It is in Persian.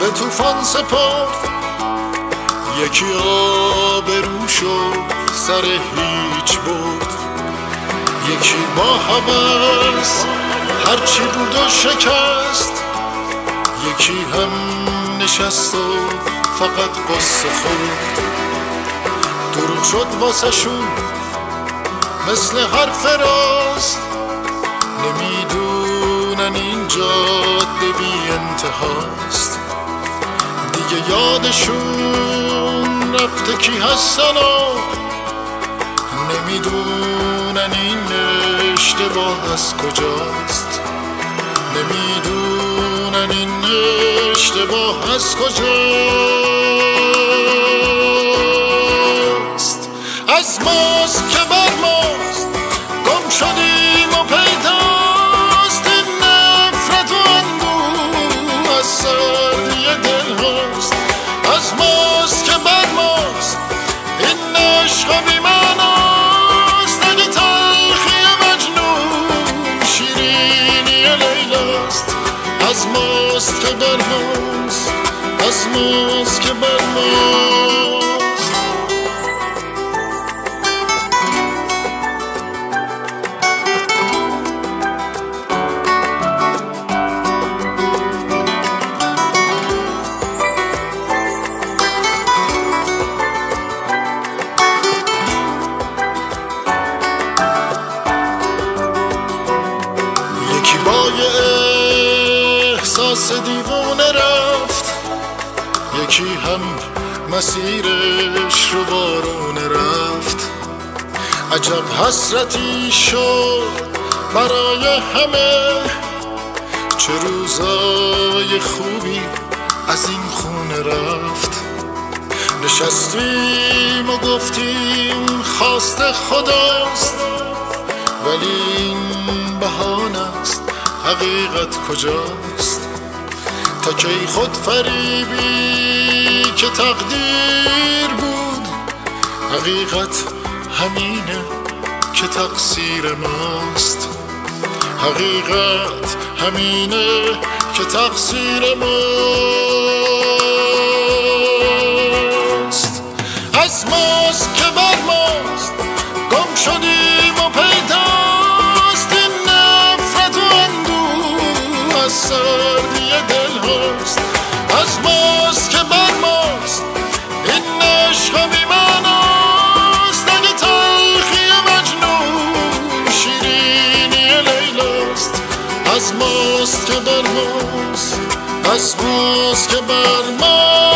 به طوفان سپرد یکی آبروش و سر هیچ بود یکی با هوس هرچی بود و شکست یکی هم نشست و فقط قصه خورد دروغ شد واسه شون مثل حرف راست. بی انتهاست. دیگه یادشون رفته کی هستن و نمی‌دونن این اشتباه از کجاست. نمی‌دونن این اشتباه از کجاست. از ماست که از ماست که بر ماست. این عشق بی معناست اگه تلخی مجنون شیرینی لیلاست. از ماست که بر ماست. از ماست که بر ماست. احساس دیوونه رفت. یکی هم مسیرش رو بارونه رفت. عجب حسرتی شد برای همه. چه روزای خوبی از این خونه رفت. نشستیم و گفتیم خواست خداست. ولی این بهانه است حقیقت کجاست؟ تا خود فریبی که تقدیر بود. حقیقت همینه که تقصیر ماست. حقیقت همینه که تقصیر ماست. از ماست که سردی دل هاست. از ماست که بر ماست. این عشق بی معناست اگه تلخی مجنون شیرینی لیلاست از ماست که بر ماست. از ماست که بر ماست.